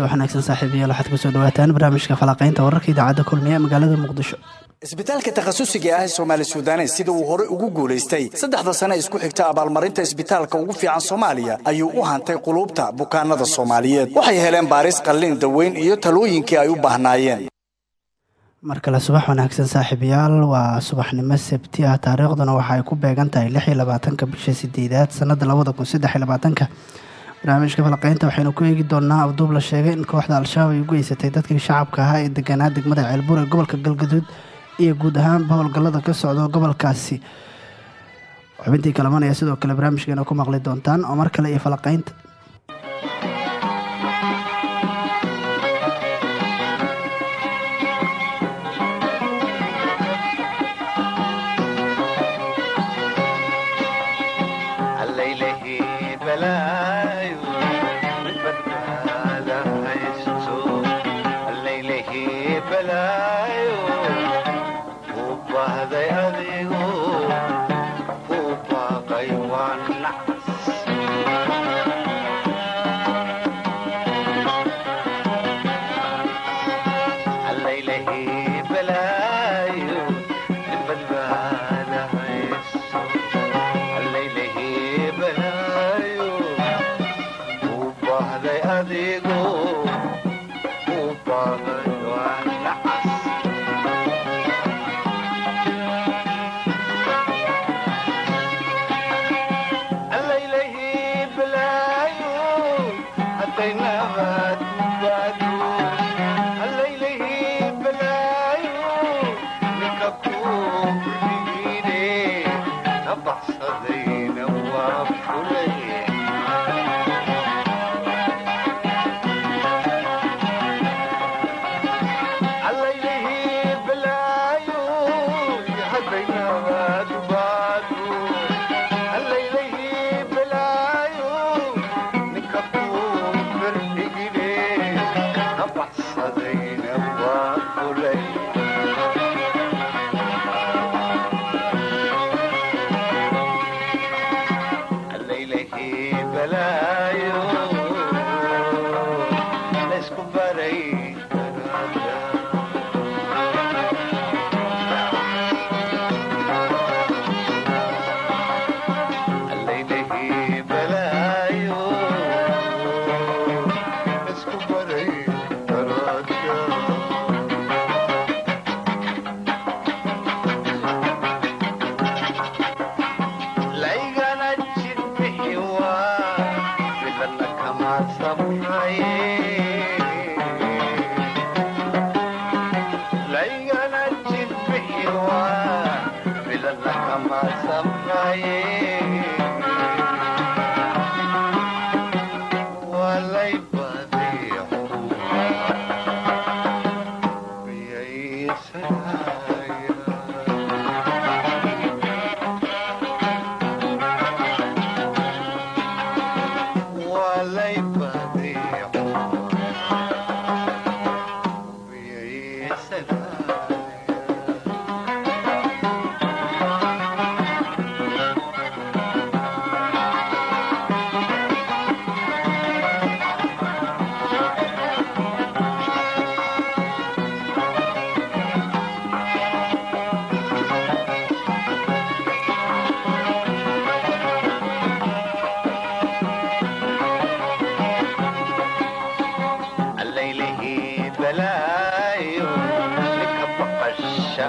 subax wanaagsan saaxiibayaal waxaad ku soo dhawaataan barnaamijka falaqaynta wararka idaacadda kulmiye ee magaalada muqdisho. Isbitaalka takhasusiga ah ee soomaali suudanes sida uu horey ugu guulaystay saddexda sane isku xigta abaalmarinta isbitaalka ugu fiican soomaaliya ayuu u hantay quluubta bukaanada soomaaliyeed. Waxay heleen baaris qallin daweyn iyo talooyinkii ay u baahnaayeen. Mar kale subax wanaagsan saaxiibayaal waa subaxnimo sabti ah taariikhduna waxa ay ku beegan tahay lix iyo labaatanka bisha sideedaad sanada labada kun saddex iyo labaatanka barnaamijka falaqeynta waxaynu ku eegi doonaa abduub la sheegay in kooxda al-shabaab ay u geysatay dadkii shacabka ahaa ee deganaa degmada ceelbuur ee gobolka galgaduud iyo guud ahaanba howlgallada ka socdo gobolkaasi. Xubintii kalamanaya sidoo kale barnaamijkeena ku maqli doontaan oo mar kale iyo falaqeynta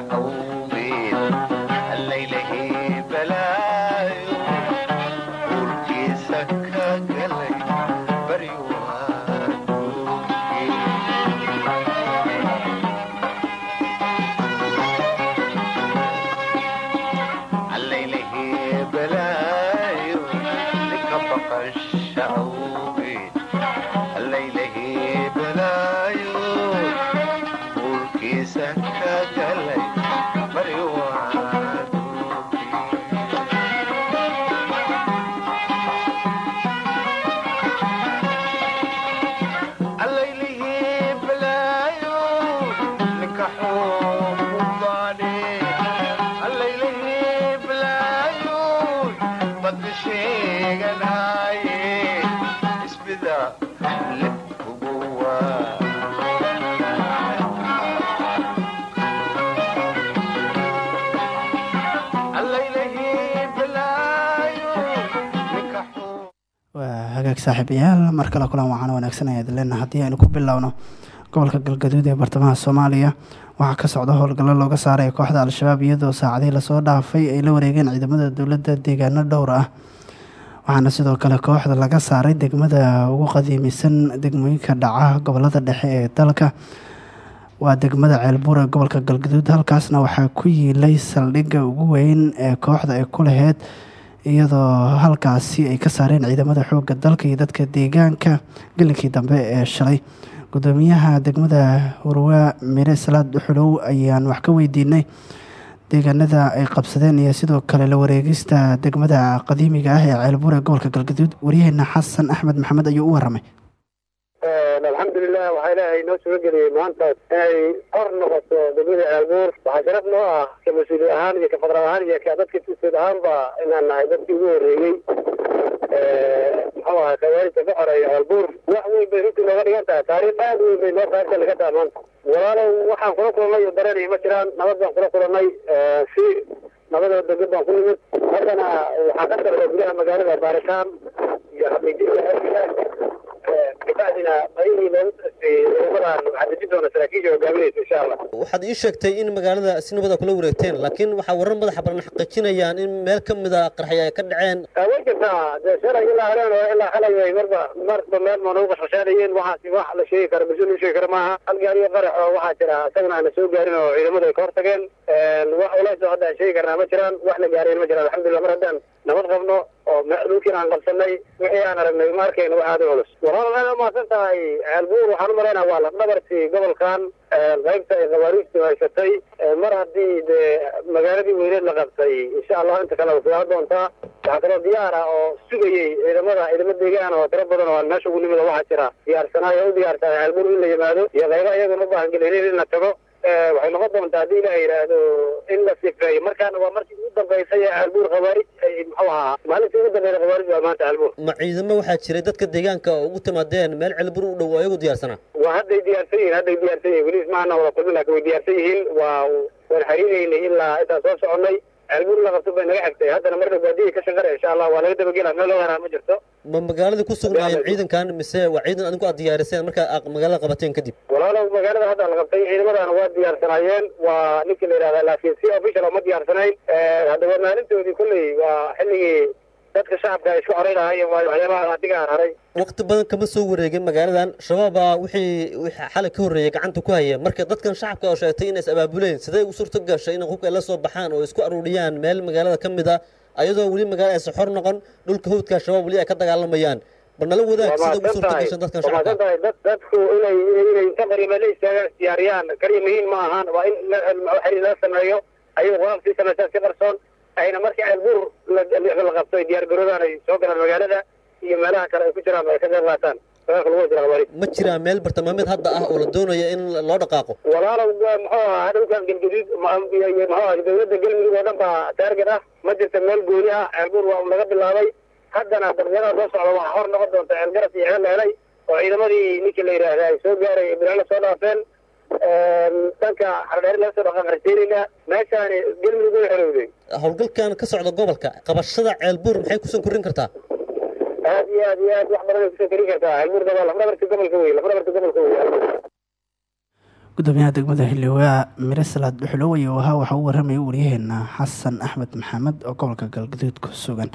أنه hagaag saaxiibayaal. Mar kale kulan waxaana wanaagsan leena haddii aynu ku bilowno gobolka galgaduud ee bartamaha soomaaliya. Waxaa ka socda howlgallo looga saaraya kooxda al-shabaab iyadoo saacadihii la soo dhaafay ay la wareegeen ciidamada dowladda deegaano dhowr ah. Waxaana sidoo kale kooxda laga saaray degmada ugu qadiimisan degmooyinka dhaca gobollada dhexe ee dalka. Waa degmada ceelbuur ee gobolka galgaduud halkaasna waxaa ku yiilay saldhigga ugu weyn ee kooxda ay ku laheyd iyadoo halkaasi ay ka saareen ciidamada xoogga dalka iyo dadka deegaanka. Gelinkii dambe ee shalay gudoomiyaha degmada hurwaa mire salaad dhuxulow ayaan wax ka weydiinay deegaanada ay qabsadeen iyo sidoo kale la wareegista degmada qadiimiga ah ee ceelbuur ee gobolka galgaduud. Waryaheena xasan axmed maxamed ayuu u waramay alxamdulilah waxaa ilaahay noo suga geliyey maanta inay kor noqoto degmada ceelbuur waxaa sharaf noo ah ka mas'uuli ahaan iyo ka fadral ahaan iyo ka dadka tuseed ahaanba inaan nahay dadkii ugu horreeyey muxuu ahay khawaarija ka xoreeya ceelbuur wax weyn bay runtii nooga dhigan tahay. Taariikh aad weyn bay noo taarta laga taha maanta. Walaalow waxaan kula kulannay iyo dareenay ma jiraan nabad baan kula kulannay si nabadoo degad baan ku nimid. Haddana waxaa ka socda gudaha magaalada baaritaan iyo xaqiijinta waxaad ii sheegtay in magaalada si nabada kula wareegteen laakiin waxaa warar madaxa baran xaqiijinayaan in meel ka mida qarxay ay ka dhaceen. Way jirtaa dee shalay ilaa haleen oo ilaa xalay way marba marba meel ma nagu qashqashaanayeen waxaasi wax la sheegi kara mas'uul sheegi kara maaha. Hal gaariyo qarax oo waxaa jira isagana aana soo gaarin oo ciidamadu ay ka hortageen. Wax hadda aan sheegi karnaa ma jiraan wax la gaareen ma jiraan alxamdulillah mar haddaan nabad qabno oo dhulkiina aan qabsanay wixii aan aragnay ma arkayno wax aada u culus walaal aad umahadsan tahay ceelbuur waxaan u malaynaa waa lafdhabartii gobolkan qaybta ay khawaariijtu haysatay. Mar haddii dee magaaladii weyneed la qabtay insha allah inta kale sugaa doontaa waxaa kaloo diyaar ah oo sugayey ciidamada ciidamo deegaan oo tiro badan oo aan meesha ugu nimid waxaa jira. Diyaarsanaayo u diyaarsanay ceelbuur in la yimaado iyo qayba iyaguna u baahan la tago waxay noqon doontaa haddii ilaha yidhaahdo in la sifeeyo markaana waa markii ugu dambaysay ee ceelbuur khawaarij muxuu ahaa? Maalintii ugu dambeysay khawaarij waa maanta ceelbuur ma ciidamo waxaa jiray dadka deegaanka oo ugu timaadeen meel ceelbuur u dhow oo iyagu diyaarsanaa? Waa hadday diyaarsan yihiin hadday diyaarsan yihiin weliis maana wada kulmin laakin way diyaarsan yihiin. Waa waan xariireynay ilaa intaan soo soconnay ceelbuur la qabto bay naga xigtay. Haddana marna baadiyay ka shaqara insha allah waa laga dabagela meel loo yaraa ma jirto. Ma magaaladii ku sugnaayeen ciidankan mise waa ciidan adinku aad diyaariseen markaa magaalada qabateen kadib. Walaalow magaalada hadda la qabtay ciidamadaana waa diyaarsanaayeen waa ninkii la yidhahda laakiin si official oo ma diyaarsanayn. Haddaba maalintoodii kolley waa xilligii dadka shacabka ay isku xoray lahaayeen waa waxyaabaha adiga aan haray. Waqti badan kama soo wareegin magaaladan shabaaba wixii wixii xalay ka horreeyay gacanta ku haya. Marka dadkan shacabka oo sheegtay inay is abaabuleen sidee u suurto gashay inay hubka la soo baxaan oo isku aruuriyaan meel magaalada ka mid ah ayadoo weli magaalada aysan xor noqon dhulka hawdka shabaab weli ay ka dagaalamayaan bal nala wadaag sida ugu suurto gashan dadkan shacabka? dadku inay inay inta qariima la istaagaan isdiyaariyaan kariya muhiim ma ahaan waa in xiriir la sameeyo. Sii samaysaa si qarsoon ayna markii ceelbuur la qabto ay diyaar garoodaan ay soo galaan magaalada iyo meelaha kale ay ku jiraan ay ka qayb qaataan. Ma jiraa meel bartilmaameed hadda ah oo la doonayo in loo dhaqaaqo? Walaalow muxuu ahaa dhulkan galgaduud ahaa dowladda galmudug oo dhan baa taarget ah. Ma jirta meel gooni ah ceelbuur waa laga bilaabay. Haddana darbeeraha soo socda waxaa hor noqon doonta ceelgaras iyo ceel leelay oo ciidamadii ninkii la yidhaahda ay soo gaaray bilaala soo dhaafeen dhanka xardheeri laga soo dhaqan rajeynayna meeshaani galmudug way xorowday howlgalkan ka socda gobolka qabashada ceelbuur maxay ku soo korin kartaa? Aad iyo aad iyo aad wax badan ay ku soo korin kartaa ceelbuurka waa lafdhabarka gobolka wey lafdhabarka gobolka wey gudoomiyaha degmada xildhibaa mire salaad dhuxulow ayuu ahaa waxaa u warramayay waryaheena xasan axmed maxamed oo gobolka galgaduud ku sugan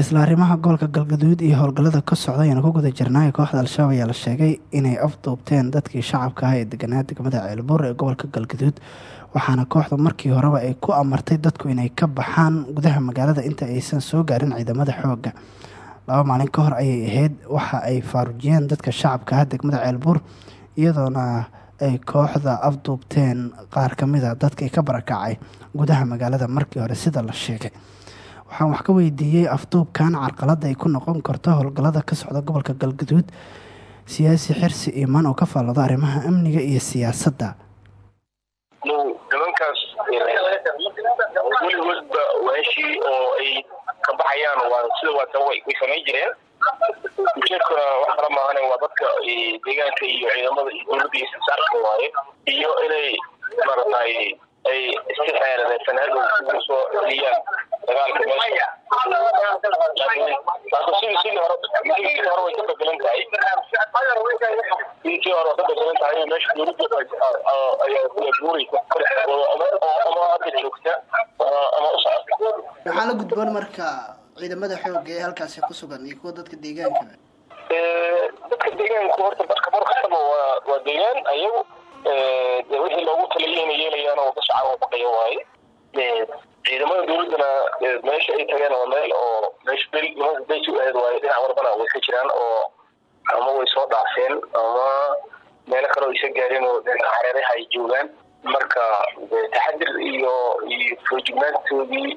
isla arrimaha gobolka galgaduud iyo howlgallada ka socda ayaan ku guda jirnaa kooxda al-shabaab ayaa la sheegay inay afduubteen dadkii shacabka ah ee deganaa degmada ceelbuur ee gobolka galgaduud waxaana kooxda markii horeba ay ku amartay dadku inay ka baxaan gudaha magaalada inta aysan soo gaarin ciidamada xoogga. Laba maalin ka hor ayay ahayd waxa ay faarujiyeen dadka shacabka ah degmada ceelbuur iyadoona ay kooxda afduubteen qaar ka mid a dadkii ka barakacay gudaha magaalada markii hore sida la sheegay waxaan wax ka weydiiyey afduubkan carqalada ay ku noqon karto howlgallada ka socda gobolka galgaduud siyaasi xirsi iimaan oo ka faallado arrimaha amniga iyo siyaasadda. Nimankaas waashii oo ay ka baxayaan sida wax kala maahan waa dadka deegaanka iyo ciidamada iyo dowladda iyo sasaarka iyo inay maaragtay ay iska ugu soo celiyaan ka ka waxaa la gudboon marka ciidamada xoogga ee halkaasi ku sugan iyo kuwa dadka deegaankaba dadka deegaanku horta marka mar kastaba waa waa deegaan ayagu de wixii loogu taliyeyna yeelayaan oo shacab oo baqaya waaye ciidamada dowladdana meesha ay tageen waa meel oo meesha bel nimanka u dhinac warbana way ka jiraan oo ama way soo dhaafeen ama meelo kale oo isa gaareen oo hareeraha ay joogaan. Marka taxadir iyo iyo foojignaantoodii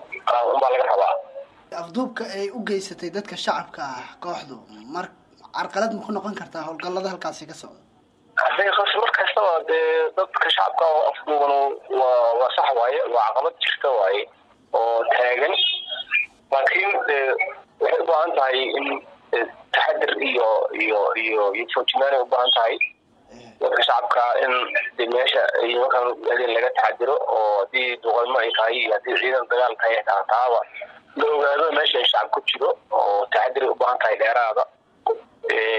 unbaa laga rabaa. Afduubka ay u geysatay dadka shacabka ah kooxdu mar carqalad ma ku noqon kartaa howlgallada halkaasi ka socda? Hadday qas dee dadka shacabka oo afduuban waa waa sax waaye waa caqabad jirta waaye oo taagan. Laakiin waxay u baahan tahay in taxadir iyo iyo iyo iyo foojinaan ay u baahan tahay. Dadka shacabka in meesha nimankan adin laga taxadiro oo haddii duqeymo ay tahay iyo haddii ciidan dagaal tahay taa la ogaado meesha ay shacab ku jiro oo taxadir ay u baahan tahay dheeraada.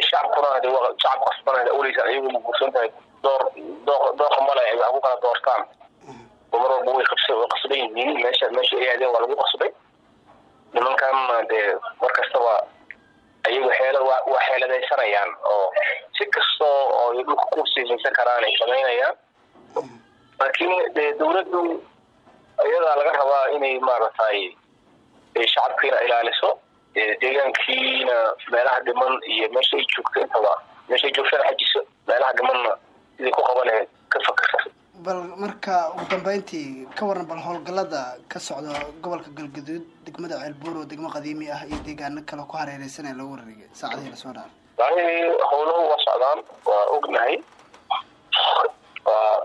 Shacabkuna hade shacab kasbana hade uleysan ayagu maguursan tahay door doo dooqa ay wax ku kala doortaan oo mar walba way qabs way qasban yihiin meesha meesha ay aadeen waa lagu qasbay nimankan dee mar kastaba ayagu xeela waa xeeladaysanayaan oo si kastoo oo dhulka ku siihaysan karaan ay samaynayaan laakiin dee dowladdu iyadaa laga rabaa inay maaragtay shacabkiina ilaaliso deegaankiina meelaha dhiman iyo meesha ay joogto intaba meesha ay joogtana xajiso meelaha dhimanna sidii ku qaban lahayd ka fakerta bal marka ugu dambeyntii ka waran bal howlgallada ka socda gobolka galgaduud degmada ceelbuur oo degmo qadiimi ah iyo deegaano kale ku hareereysan ee lagu wareegay. Saacadihii la soo dhaafay yani howluhu waa socdaan waa ognahay. Waa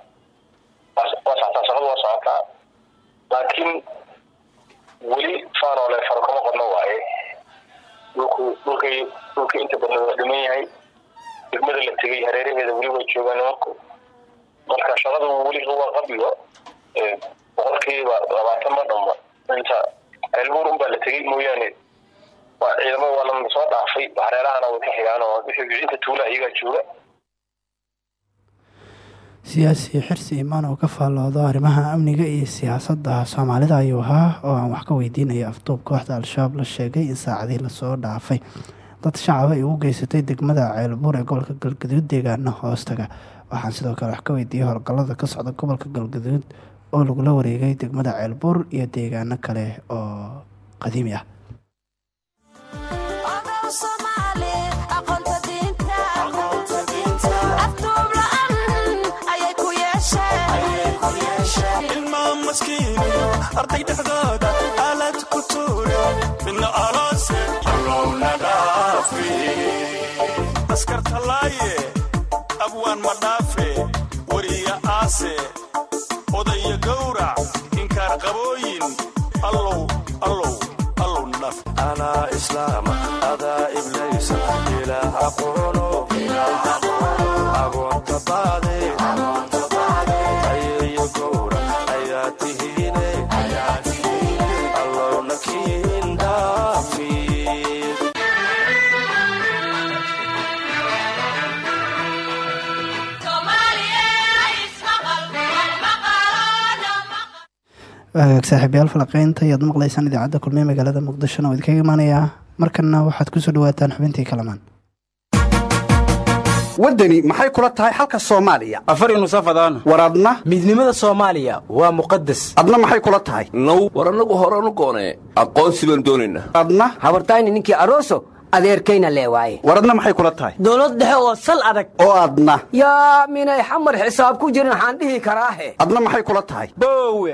waa socotaa waa socotaa laakiin weli faanoole faro kama qodno waaye. Dhulku dhulkay dhulkii inta badan waa dhiman yahay. Degmada la tegay hareeraheeda weli way joogaan nimanku marka shaqadu weli waa qabigo boqolkiiba labaatan ma dhamo. Inta ceelbuur unbaa la tegay mooyaane. Waa ciidamada waa lana soo dhaafay hareerahana way ka xigaan oo inta tuula iyagaa jooga. Siyaasi xirsi imaan oo ka faalloodo arrimaha amniga iyo siyaasadda soomaalida ayuu ahaa oo aan wax ka weydiinaya afduub kooxda al-shabaab la sheegay in saacadii la soo dhaafay dad shacaba ay ugu geysatay degmada ceelbuur ee gobolka galgaduud deegaana hoostaga. Waxaan sidoo kale wax ka weydiiyey howlgallada ka socda gobolka galgaduud oo lagula wareegay degmada ceelbuur iyo deegaano kale oo qadiimi ah. Arday dhexdooda aalad ku tuuro midna allowna dhaafi askarta laaye abwaan ma dhaafe wariya aase. Odaya gowrac inkaar qabooyin allow allow allow waagaag saaxiibayaal falaqeynta ayaad maqlaysaan idaacadda kulmiye magaalada muqdishona. Oo idinkaga imaanayaa markanna waxaad ku soo dhawaataan xubintii kalamaan. Waddani maxay kula tahay xalka soomaaliya? Afari nusafadaan war adna? Midnimada soomaaliya waa muqadas adna maxay kula tahay? Now war annagu horanu goonee aqoonsi baan doonaynaa adna? Habartayni ninkii aroso adeerkayna lee waaye. War adna maxay kula tahay? Dowlad dhexe oo sal adag. Oo adna. Yaa minay xamar xisaab ku jirin waxaan dhihi karaahe. Adna maxay kula tahay? Boowe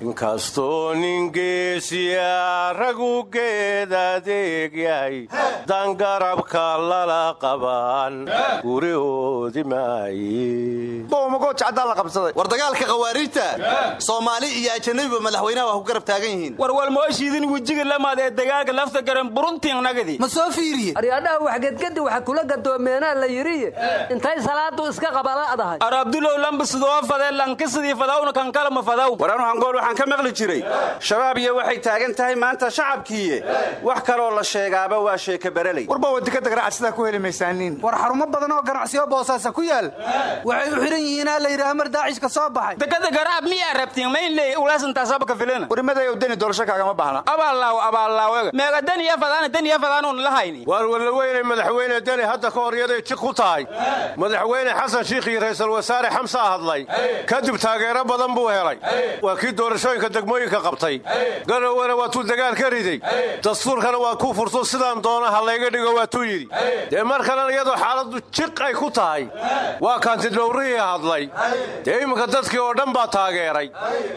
inkastoo nin geesiya ragu geed adeeg yahay dan garabka lala qaban gurihoodi maaye war dagaalka khawaariijta soomaali iyo ajanabiba madaxweynaha waa ku garab taagan yihiin. Warwalmooshiidin wejiga lamaad ee dagaalka lafta garan buruntiinnagadi ma soo fiiriye? Aryaadhaha waxgedgedi waxa kula gadoomeenaa la yidhiye. Intay salaadu iska qabala'dahay. Ar abdulow lambisidoo fadee lankisidii fadawna kan kalama fadaw waxaan ka maqli jiray. Shabaab iyo waxay taagan tahay maanta shacabkiiye. Wax kaloo la sheegaaba waa sheeka bereley warba wadikada ganacsidaa ku heli maysaaniin war xarumo badan oo ganacsiyo boosaasa ku yaal. Waxay u xihan yihiinaa la yidhi amar daacishka soo baxay. Dekada garaab miyaa rabtiin maynley ulaasantaasaba ka filina warmaday deni doorasho kaagama baahna. Abaallaaw abaallaawaga meega daniya fadaana daniya fadaanuun la hayni waar walaweynay madaxweyne deni hadda ka hor iyaday jiq ku tahay. Madaxweyne xasan shiikh iyo wasaare xamsaa hadlay. Kadib taageero badan buu helay. Waa kii doorashooyinka degmooyinka qabtay. Garowena waa tuu dagaal ka riday. Dastuurkana waa kuu furto sidaan doona ha layga dhigo waa tuu yidhi. Dee mar kalena iyadoo xaaladdu jiq ay ku tahay waa kaantidhowrihii hadlay. Dee iminka dadkii oo dhan baa taageeray.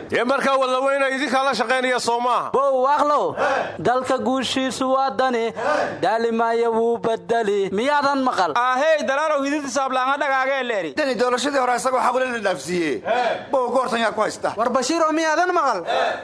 Dee markaa wallaweyna idinkaa la shaqaynaya soo maaha. Aqlow dalka guushiisu waa dani. Daalimaayo wuu badeli miyaadan maqal? Ahey dalaalow hididisaablanga dhagaagee leeri. Deni doorashadii hore isagoo xaqule la dhaafsiiye bow goortan yaa ku haysta. War bashiiroo miyaadan maqal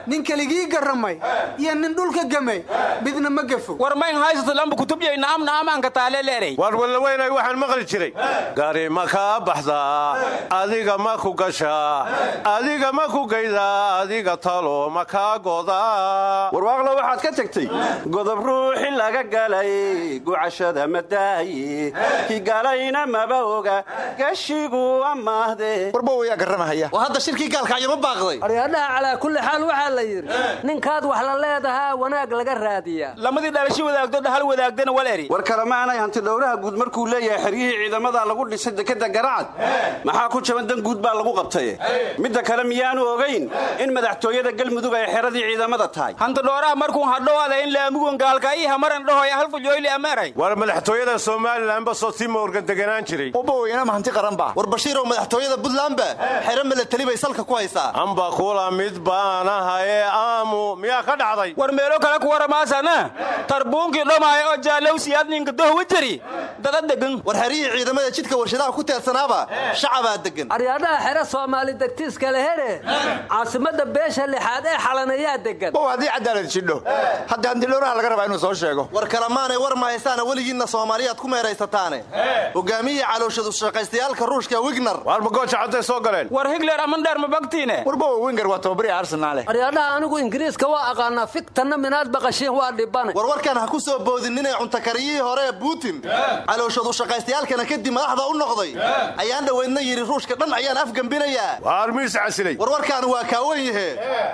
nin keligii garramay iyo nin dhulka gamay. Midna ma gafo war mayn haysata lamba kutubyayna amna amaanka taale leeray. Waar wallaweynay waxaan maqli jiray. Gari ma kaa baxdaa adiga ma ku gashaa adiga ma ku gaydaa adiga talo ma kaa godaa warwaaqlo waxaad ka tegtay godob ruuxi laga galay gucashada madaaye kigalayna maba oga gashigu amaahde warbow yaa garramahaya. Oo hadda shirkii gaalkacyo ma baaqday calaa kulli xaal waxaa la yidhi ninkaad wax la leedahaa wanaag laga raadiyaa. Lamadii dhalasho wadaagdo dhahal wadaagdana wal eri. War kalemaanay hantidhowraha guud markuu leeyahay xeryihii ciidamada lagu dhisay dekeda garacad maxaa ku jaban dan guud baa lagu qabtaye? Midda kale miyaanu ogayn in madaxtooyada galmudug ay xeradii ciidamada tahay. Hantidhooraha markuu hadhowaada in laamugun gaalkaiiha maran dhahoy halfujoyli ameeray waar madaxtooyada somalilanba soo tima organ deganaan jiray. Bow inama hanti qaranba war bashiirow madaxtooyada buntlandba xero milatali bay salka ku haysaa? Amba kula mid baanahaye aamu. Miyaa ka dhacday? War meelo kale ku waramaasana. Tarbuunkii dhomaaya oo jaalowsiyaad ninka dohwa jari dada degan war xeryihii ciidamada jidka warshadaha ku teedsanaaba shacabaa degan aryaadhaha xero soomaali degtiiska lehere caasimada beesha lixaad ee xalan ayaa degan bow haddii cadaalad jidho. Hadda hantidhowraha laga rabaa inuu soo sheego. War kalemaanay war ma haysaana weligiinna soomaaliyaad ku meeraysataane hogaamiyii calooshadu shaqaystayaalka ruushka wigner. Waar magooja cadday soo galeen? War higler amandheer ma bagtiine warbow winger waa tababariya arsenaale aryaadhaha anigu ingiriiska waa aqaanaa. Fiktanna minaad baqashiin waa dhibane war warkan ha ku soo boodinninay cuntakariyihii hore ee buutin calooshadu shaqaystayaalkana kadib madaxda u noqday. Ayaan dhoweydna yidhi ruushka dhan ayaan afgembinayaa waar miis casilay. War warkaani waa kaawan yahe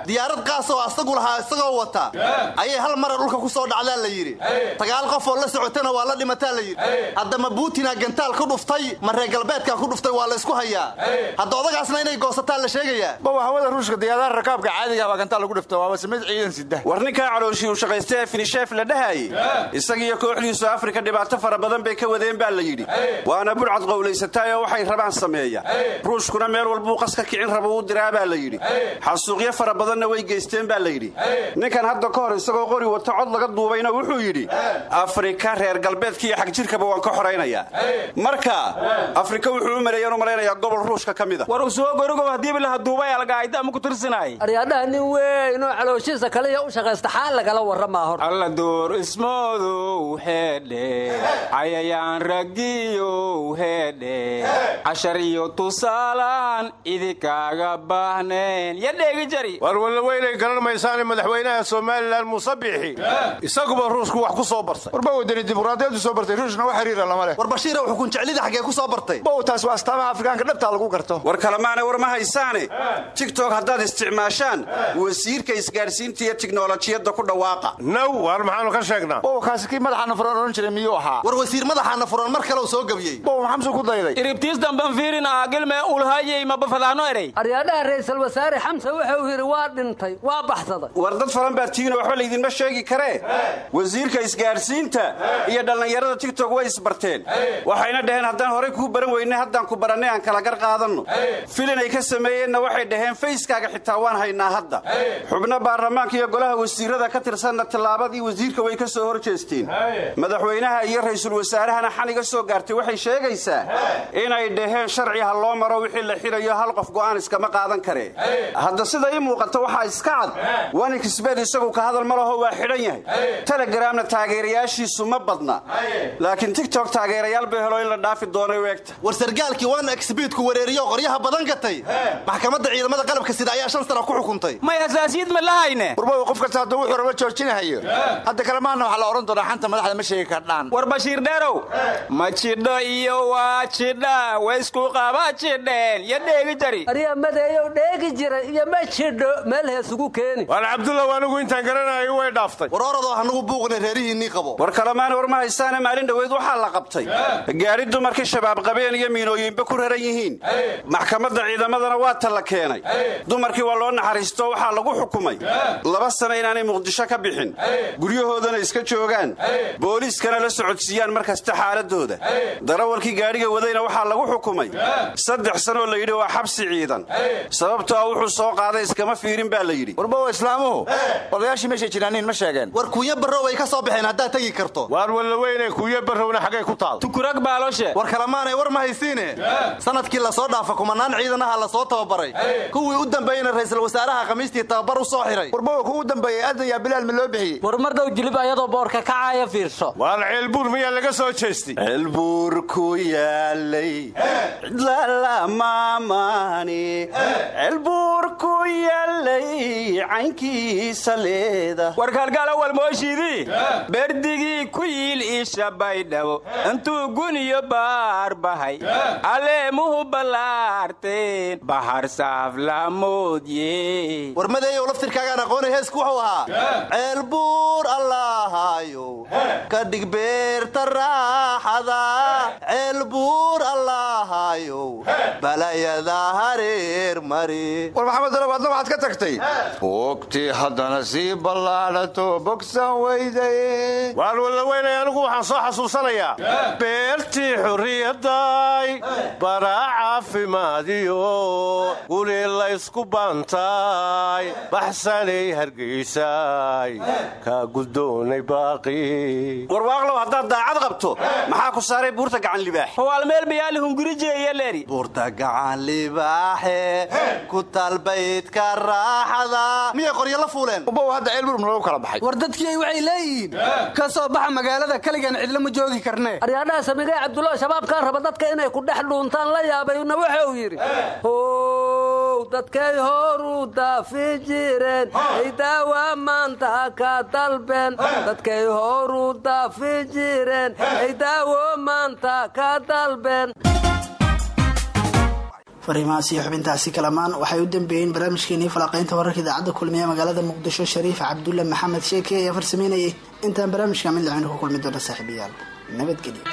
diyaarad qaas oo asagu lahaa isagoo wata. Ayay hal mara dhulka ku soo dhacdaa la yidhi. Sagaal qof oo la socotana waa la dhimataa la yidhi. Haddama buutina gantaal ku dhuftay ma reer galbeedka ku dhuftay waa la ysku hayaa. Hadda odagaasna inay goosataan la sheegayaa rakaabka caadiga baa gantaal lagu dhifta waaba samid ciidan sida. War ninkaa calooshii uu shaqaystay ee finisheef la dhahayey isagiiyo kooxdiisu afrika dhibaato fara badan bay ka wadeen baa la yidhi. Waana burcad qowlaysataayoo waxay rabaan sameeya. Ruushkuna meel walbuu qas ka kicin raba uu diraa baa la yidhi. Xasuuqyo fara badanna way geysteen baa la yidhi. Ninkan hadda ka hor isagoo qori wata cod laga duubayna wuxuu yidhi afrika reer galbeedka iyo xagjirkaba waan ka xoraynayaa marka afrika wuxuu u maleeyaan u malaynayaa gobol ruushka ka mida war u soo gorigow haddiiba laha duubay algaayda ama ku tirsinaay aryaadhaha nin weyn oo calooshiisa kaliya u shaqaysta xaal lagala warramaa hor. Alla door ismoodow heedhe cayayaan ragiyow heedhe cashar iyo tusaalaan idinkaaga baahnayn ya dheegi jari. Waar wallaweynay garan maysaane madaxweynaha somalilan muuse biixi isaguba ruushku wax ku soo bartay. Warba wadani dimuqraadiyadu soo bartay ruushna wax xiriira lama leh. War bashiira xukun jeclida xaggee ku soo bartay. Bow taas waa astaamaha afrikaanka dhabtaa lagu garto. War kalemaana war ma haysaane. Tigtok haddaad isticmaashaan wasiirka isgaadhsiinta iyo tiknolojiyadda ku dhawaaqa. Naw waar maxaanu ka sheegnaa. Bow kaasi kii madaxaana furan odhan jiray miyuu ahaa? War wasiir madaxaana furan mar kale soo gebiyey bow maxamsu ku dayday? Iribtiis damban fiirin aagilme ulhayey mabafadaano erey aryaadhaha ra'iisul wasaare xamse wuxuu yidhi waa dhintay waa baxsaday. War dad falan baa tihiinoo waxba laydinma sheegi karee wasiirka isgaadhsiinta iyo dhallinyarada tigtok way isbarteen. Waxayna dhaheen haddaan horay kuu baran weynay haddaan ku barannay aan kala gar qaadanno filin ay ka sameeyeenna waxay dhaheen fayskaaga xitaa waan haynaa hadda. Xubno baarlamaanka iyo golaha wasiirada ka tirsanna tillaabadii wasiirka way ka soo hor jeesteen madaxweynaha iyo ra'iisul wasaarahana xaniga soo gaartay. Waxay sheegaysaa inay dhaheen sharci ha loo maro wixii la xidhayo hal qof go'aan iskama qaadan karee. Hadda sida ii muuqata waxaa iska cad. Wanikisbeed isagu ka hadal ma laho waa xidhan yahay. Telegramna taageerayaashiisu ma badna. Laakiin tigtok taageerayaal bay helo in la dhaafi doonay weegta war sargaalkii waana exbiidku wareeriyo qoryaha badan gatay maxkamadda ciidamada qalabka sida ayaa shan sana ku xukuntay. May hasaasiyad ma lahayne warbow qof kasta hadduu wuxuu raba joojinahayo hadda kale maana waxaa la odhan doonaa xanta madaxda ma sheegi kardhaan war bashiir dheerow. Ma jidho iyo waa jidha waysku qaba jidheen. Iyo dheegi jari. Arya madeeyow dheegi jiray iyo ma jidho meel heesugu keeni. War cabdullaw anigu intaan garanayo way dhaaftay. War oradoo hanugu buuqna reerihiinnii qabo. War kalamaan war ma haystaane maalin dhoweyd waxaa la qabtay. Gaari dumarkii shabaab qabeen iyo miinooyinba ku raran yihiin. Maxkamadda ciidamadana waa ta la keenay dumarkii waa loo naxariisto waxaa lagu xukumay laba sana inaanay muqdisho ka bixin. Guryahoodana iska joogaan. Booliiskana la socodsiiyaan mar kasta xaaladooda darawalkii gaadhiga wadayna waxaa lagu xukumay. Saddex sanoo la yidhi waa xabsi ciidan. Sababtoo ah wuxuu soo qaaday iskama fiirin baa la yidhi. Warbow islaamuhu odayaashii meeshay jiraaniin ma sheegeen. War kuunya barrow ay ka soo baxeen haddaad tegi karto. Waar walla weynay kuuyo barrowna xaggay ku taal. Tukurag baaloshe war kalemaanay war ma haysiine sannadkii la soo dhaafa kumanaan ciidanaha la soo tababaray. Kuwii u dambeeyeyna ra'iisul wasaaraha khamiistii tababar u soo xiray. Warbow kugu dambeeyey adan yaa bilaal ma loo bixiyey? War mar dhow jilib ayadoo boorka kacaya fiirso. Waar ceelbuur miyaa laga soo jeestay? Ceelbuur ku yaalay cidlalamaamaani ceelbuur ku yaalay caynkiisa leeda. War kaalgaala walmooshiidii berdigii ku yiil isha baydhabo intuu guniyo baar bahay aleemuhu ballaarteen. Bahar saaf lamoodye war madeeyow laftirkaagaan aqoonay heesku wuxuu ahaa ceelbuur allaahayow ka dhig beerta raaxada ceelbuur allaahayow balayada hareer mari. War maxamed dalow adna waxaad ka tagtay? Bogtii haddana sii ballaadhato bogsan weydaye waar walla weynay anigu waxaan soo xasuusanayaa. Beertii xurriyadday baraa caafimaadiyo. Guri laysku baantaay baxsanay hargaysay kaa guddoonay baaqi warwaaqlow haddaad daacad qabto maxaa ku saaray buurta gacan libaax? Howaal meel bayaali hungurijeeya leeri. Buurta gacan libaaxe ku talbaydka raaxada. Miyay qoryo la fuuleen. Ubow hadda ceelbuur ma lagu kala baxay. War dadkii waxay leeyihiin ka soo baxa magaalada kaligan cidla ma joogi karnee aryaadhaha samigay cabdulla shabaabkaa raba dadka inay ku dhex dhuuntaan la yaabayna wuxuu yidhi how dadkay horu daafi jireen daawa maanta ka dalbeen dadkay horu daafi jireen daawo maanta ka dalbeen fariimahaas iyo xubintaasi kalamaan waxay u dambeeyeen barnaamijkeenii falaqaynta wararka idaacadda kulmiye magaalada muqdisho shariif cabdulle maxamed sheeke ayaa farsameynayay intaan barnaamijka mid lacaynu ku kulmi doona saaxiibayaal. Nabadgelyo